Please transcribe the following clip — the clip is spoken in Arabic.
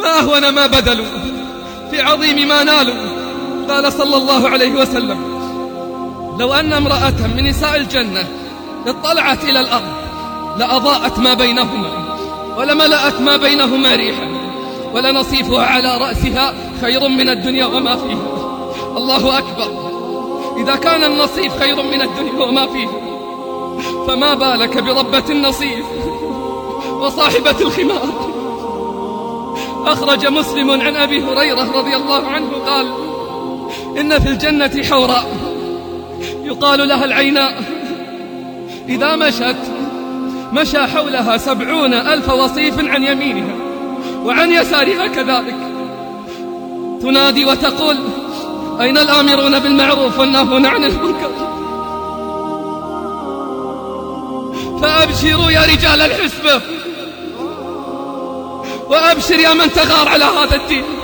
ما أهون ما بذلوا في عظيم ما نالوا. قال صلى الله عليه وسلم لو أن امرأة من نساء الجنة اطلعت إلى الأرض لأضاءت ما بينهما ولملأت ما بينهما ريحا ولنصيفها على رأسها خير من الدنيا وما فيها. الله أكبر. إذا كان النصيف خير من الدنيا وما فيها فما بالك بربة النصيف وصاحبة الخمار؟ أخرج مسلم عن أبي هريرة رضي الله عنه قال إن في الجنة حوراء يقال لها العيناء إذا مشت مشى حولها سبعون ألف وصيف عن يمينها وعن يسارها كذلك. تنادي وتقول أين الآمرون بالمعروف والناهون عن المنكر؟ فأبشروا يا رجال الحسبة. وأبشر يا من تغار على هذا الدين.